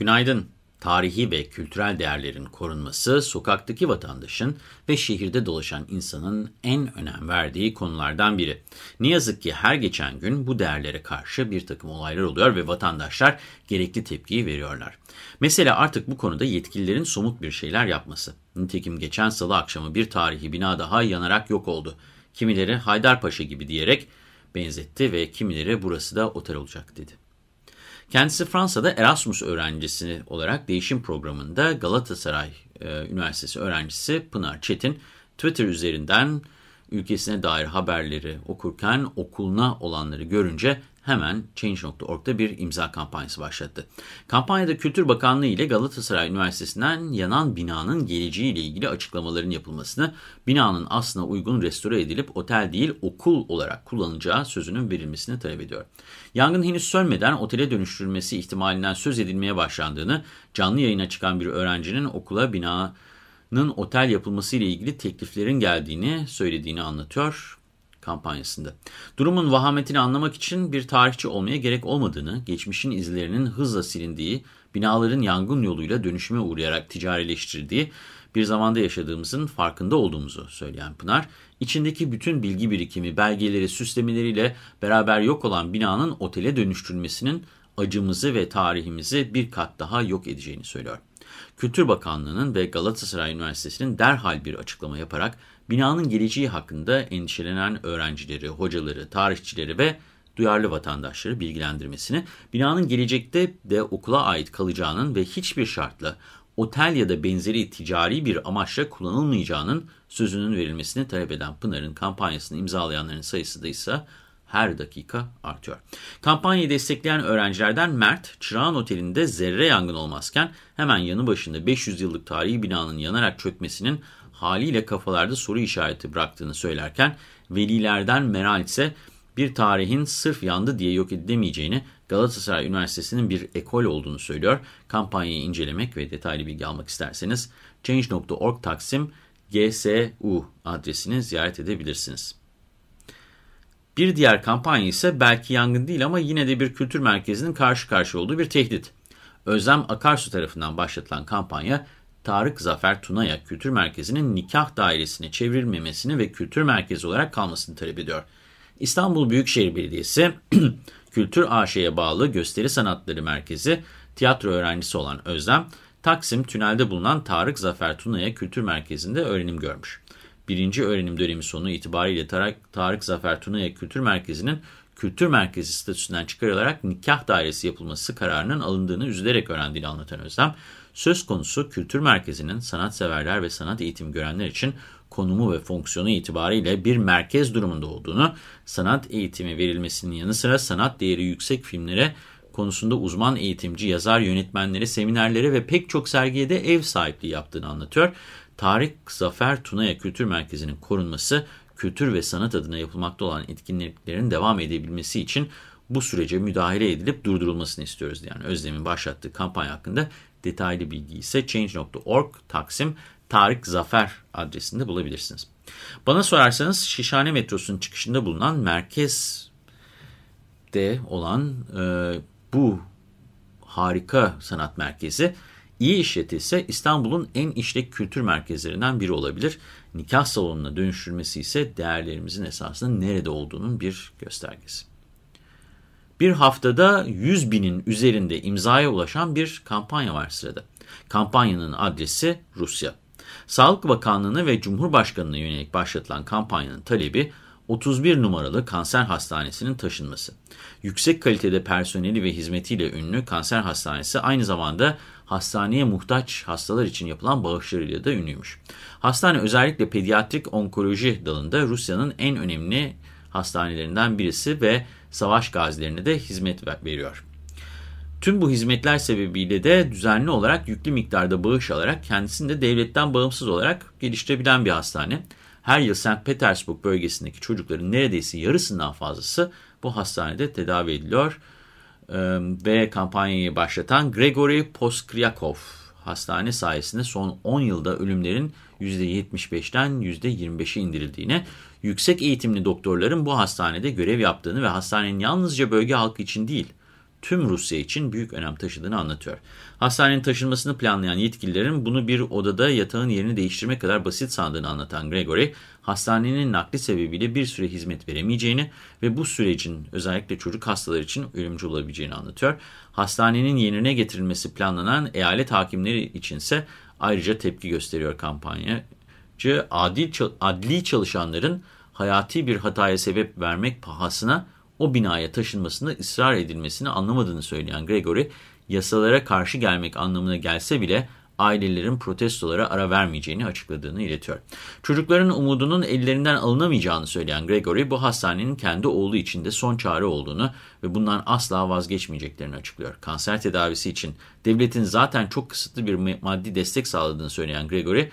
Günaydın. Tarihi ve kültürel değerlerin korunması, sokaktaki vatandaşın ve şehirde dolaşan insanın en önem verdiği konulardan biri. Ne yazık ki her geçen gün bu değerlere karşı bir takım olaylar oluyor ve vatandaşlar gerekli tepkiyi veriyorlar. Mesela artık bu konuda yetkililerin somut bir şeyler yapması. Nitekim geçen salı akşamı bir tarihi bina daha yanarak yok oldu. Kimileri Haydarpaşa gibi diyerek benzetti ve kimileri burası da otel olacak dedi. Kendisi Fransa'da Erasmus öğrencisi olarak değişim programında Galatasaray e, Üniversitesi öğrencisi Pınar Çetin Twitter üzerinden ülkesine dair haberleri okurken okuluna olanları görünce hemen Change.org'da bir imza kampanyası başlattı. Kampanyada Kültür Bakanlığı ile Galatasaray Üniversitesi'nden yanan binanın geleceğiyle ilgili açıklamaların yapılmasını, binanın aslına uygun restore edilip otel değil okul olarak kullanacağı sözünün verilmesini talep ediyor. Yangın henüz sönmeden otele dönüştürülmesi ihtimalinden söz edilmeye başlandığını, canlı yayına çıkan bir öğrencinin okula binanın otel yapılması ile ilgili tekliflerin geldiğini söylediğini anlatıyor kampanyasında. Durumun vahametini anlamak için bir tarihçi olmaya gerek olmadığını, geçmişin izlerinin hızla silindiği, binaların yangın yoluyla dönüşüme uğrayarak ticarileştirdiği bir zamanda yaşadığımızın farkında olduğumuzu söyleyen Pınar, içindeki bütün bilgi birikimi, belgeleri, süslemeleriyle beraber yok olan binanın otele dönüştürülmesinin acımızı ve tarihimizi bir kat daha yok edeceğini söylüyor. Kültür Bakanlığı'nın ve Galatasaray Üniversitesi'nin derhal bir açıklama yaparak binanın geleceği hakkında endişelenen öğrencileri, hocaları, tarihçileri ve duyarlı vatandaşları bilgilendirmesini, binanın gelecekte de okula ait kalacağının ve hiçbir şartla otel ya da benzeri ticari bir amaçla kullanılmayacağının sözünün verilmesini talep eden Pınar'ın kampanyasını imzalayanların sayısı da ise her dakika artıyor. Kampanyayı destekleyen öğrencilerden Mert, Çırağan Oteli'nde zerre yangın olmazken hemen yanı başında 500 yıllık tarihi binanın yanarak çökmesinin haliyle kafalarda soru işareti bıraktığını söylerken velilerden Meral ise bir tarihin sırf yandı diye yok edilemeyeceğini Galatasaray Üniversitesi'nin bir ekol olduğunu söylüyor. Kampanyayı incelemek ve detaylı bilgi almak isterseniz change.org taksim gsu adresini ziyaret edebilirsiniz. Bir diğer kampanya ise belki yangın değil ama yine de bir kültür merkezinin karşı karşıya olduğu bir tehdit. Özlem Akarsu tarafından başlatılan kampanya Tarık Zafer Tuna'ya kültür merkezinin nikah dairesine çevrilmemesini ve kültür merkezi olarak kalmasını talep ediyor. İstanbul Büyükşehir Belediyesi Kültür AŞ'ye bağlı Gösteri Sanatları Merkezi tiyatro öğrencisi olan Özlem, Taksim Tünel'de bulunan Tarık Zafer Tuna'ya kültür merkezinde öğrenim görmüş. Birinci öğrenim dönemi sonu itibariyle Tarık, Tarık Zafer Tuna'ya kültür merkezinin kültür merkezi statüsünden çıkarılarak nikah dairesi yapılması kararının alındığını üzülerek öğrendiğini anlatan Özlem, söz konusu kültür merkezinin sanatseverler ve sanat eğitimi görenler için konumu ve fonksiyonu itibariyle bir merkez durumunda olduğunu, sanat eğitimi verilmesinin yanı sıra sanat değeri yüksek filmlere konusunda uzman eğitimci, yazar, yönetmenleri, seminerlere ve pek çok sergiye de ev sahipliği yaptığını anlatıyor. Tarık Zafer Tunaya Kültür Merkezi'nin korunması, kültür ve sanat adına yapılmakta olan etkinliklerin devam edebilmesi için bu sürece müdahale edilip durdurulmasını istiyoruz. Yani Özlem'in başlattığı kampanya hakkında detaylı bilgi ise change.org Taksim Tarık Zafer adresinde bulabilirsiniz. Bana sorarsanız Şişhane metrosunun çıkışında bulunan merkezde olan e, bu harika sanat merkezi iyi işletilse İstanbul'un en işlek kültür merkezlerinden biri olabilir. Nikah salonuna dönüştürmesi ise değerlerimizin esasında nerede olduğunun bir göstergesi. Bir haftada 100 binin üzerinde imzaya ulaşan bir kampanya var sırada. Kampanyanın adresi Rusya. Sağlık Bakanlığı'na ve Cumhurbaşkanı'na yönelik başlatılan kampanyanın talebi 31 numaralı kanser hastanesinin taşınması. Yüksek kalitede personeli ve hizmetiyle ünlü kanser hastanesi aynı zamanda hastaneye muhtaç hastalar için yapılan bağışlarıyla da ünlüymüş. Hastane özellikle pediatrik onkoloji dalında Rusya'nın en önemli hastanelerinden birisi ve savaş gazilerine de hizmet veriyor. Tüm bu hizmetler sebebiyle de düzenli olarak yüklü miktarda bağış alarak kendisini de devletten bağımsız olarak geliştirebilen bir hastane. Her yıl St. Petersburg bölgesindeki çocukların neredeyse yarısından fazlası bu hastanede tedavi ediliyor. Ee, ve kampanyayı başlatan Gregory Poskryakov hastane sayesinde son 10 yılda ölümlerin %75'ten %25'e indirildiğine, yüksek eğitimli doktorların bu hastanede görev yaptığını ve hastanenin yalnızca bölge halkı için değil, tüm Rusya için büyük önem taşıdığını anlatıyor. Hastanenin taşınmasını planlayan yetkililerin bunu bir odada yatağın yerini değiştirmek kadar basit sandığını anlatan Gregory, hastanenin nakli sebebiyle bir süre hizmet veremeyeceğini ve bu sürecin özellikle çocuk hastalar için ölümcül olabileceğini anlatıyor. Hastanenin yerine getirilmesi planlanan eyalet hakimleri içinse ayrıca tepki gösteriyor kampanyacı. Adil, adli çalışanların hayati bir hataya sebep vermek pahasına o binaya taşınmasında ısrar edilmesini anlamadığını söyleyen Gregory, yasalara karşı gelmek anlamına gelse bile ailelerin protestolara ara vermeyeceğini açıkladığını iletiyor. Çocukların umudunun ellerinden alınamayacağını söyleyen Gregory, bu hastanenin kendi oğlu için de son çare olduğunu ve bundan asla vazgeçmeyeceklerini açıklıyor. Kanser tedavisi için devletin zaten çok kısıtlı bir maddi destek sağladığını söyleyen Gregory,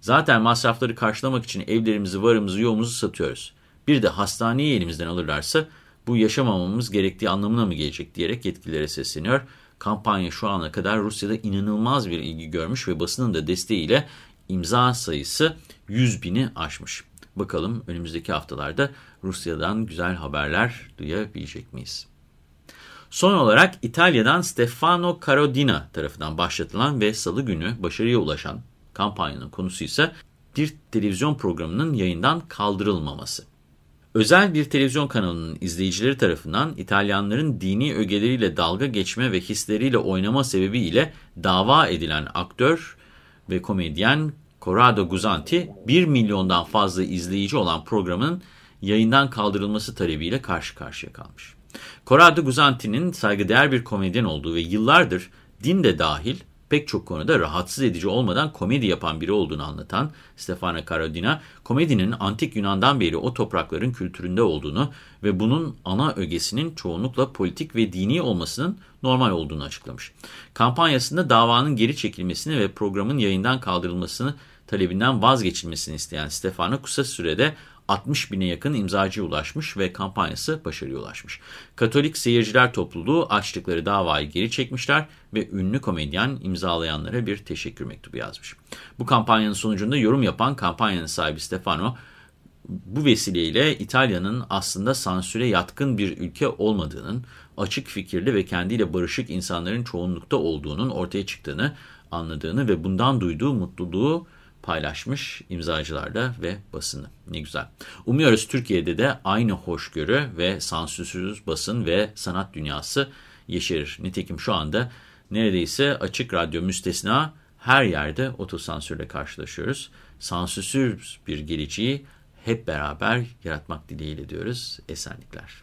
zaten masrafları karşılamak için evlerimizi, varımızı, yoğumuzu satıyoruz. Bir de hastaneyi elimizden alırlarsa bu yaşamamamız gerektiği anlamına mı gelecek diyerek yetkililere sesleniyor. Kampanya şu ana kadar Rusya'da inanılmaz bir ilgi görmüş ve basının da desteğiyle imza sayısı 100 bini aşmış. Bakalım önümüzdeki haftalarda Rusya'dan güzel haberler duyabilecek miyiz? Son olarak İtalya'dan Stefano Carodina tarafından başlatılan ve salı günü başarıya ulaşan kampanyanın konusu ise bir televizyon programının yayından kaldırılmaması. Özel bir televizyon kanalının izleyicileri tarafından İtalyanların dini ögeleriyle dalga geçme ve hisleriyle oynama sebebiyle dava edilen aktör ve komedyen Corrado Guzanti 1 milyondan fazla izleyici olan programın yayından kaldırılması talebiyle karşı karşıya kalmış. Corrado Guzanti'nin saygıdeğer bir komedyen olduğu ve yıllardır din de dahil pek çok konuda rahatsız edici olmadan komedi yapan biri olduğunu anlatan Stefano Carodina, komedinin antik Yunan'dan beri o toprakların kültüründe olduğunu ve bunun ana ögesinin çoğunlukla politik ve dini olmasının normal olduğunu açıklamış. Kampanyasında davanın geri çekilmesini ve programın yayından kaldırılmasını talebinden vazgeçilmesini isteyen Stefano kısa sürede 60 bine yakın imzacıya ulaşmış ve kampanyası başarıya ulaşmış. Katolik Seyirciler Topluluğu açtıkları davayı geri çekmişler ve ünlü komedyen imzalayanlara bir teşekkür mektubu yazmış. Bu kampanyanın sonucunda yorum yapan kampanyanın sahibi Stefano, bu vesileyle İtalya'nın aslında sansüre yatkın bir ülke olmadığının, açık fikirli ve kendiyle barışık insanların çoğunlukta olduğunun ortaya çıktığını anladığını ve bundan duyduğu mutluluğu paylaşmış imzacılarda ve basını. Ne güzel. Umuyoruz Türkiye'de de aynı hoşgörü ve sansürsüz basın ve sanat dünyası yeşerir. Nitekim şu anda neredeyse açık radyo müstesna her yerde otosansürle karşılaşıyoruz. Sansürsüz bir geleceği hep beraber yaratmak dileğiyle diyoruz. Esenlikler.